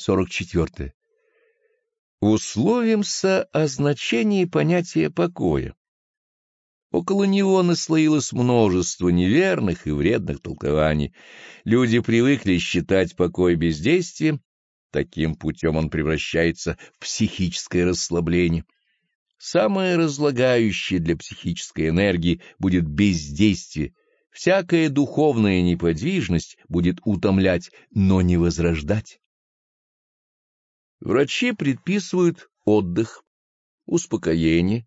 44. Условимся о значении понятия покоя. Около него наслоилось множество неверных и вредных толкований. Люди привыкли считать покой бездействием, таким путем он превращается в психическое расслабление. Самое разлагающее для психической энергии будет бездействие, всякая духовная неподвижность будет утомлять, но не возрождать. Врачи предписывают отдых, успокоение,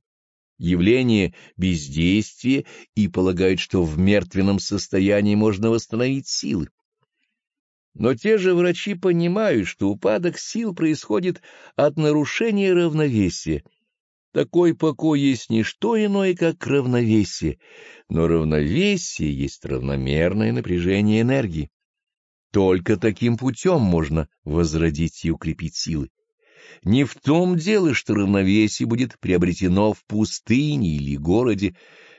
явление бездействия и полагают, что в мертвенном состоянии можно восстановить силы. Но те же врачи понимают, что упадок сил происходит от нарушения равновесия. Такой покой есть не что иное, как равновесие, но равновесие есть равномерное напряжение энергии. Только таким путем можно возродить и укрепить силы. Не в том дело, что равновесие будет приобретено в пустыне или городе,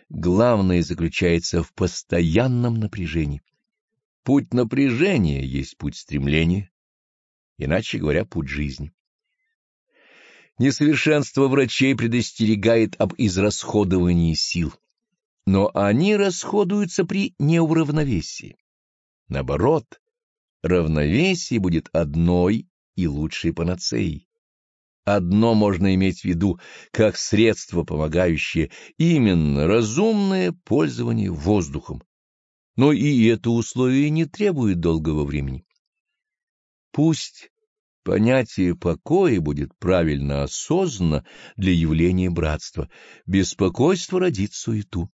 главное заключается в постоянном напряжении. Путь напряжения есть путь стремления, иначе говоря, путь жизни. Несовершенство врачей предостерегает об израсходовании сил, но они расходуются при неуравновесии. Наоборот, равновесие будет одной и лучшей панацеей. Одно можно иметь в виду как средство, помогающее именно разумное пользование воздухом. Но и это условие не требует долгого времени. Пусть понятие покоя будет правильно осознано для явления братства, беспокойство родит суету.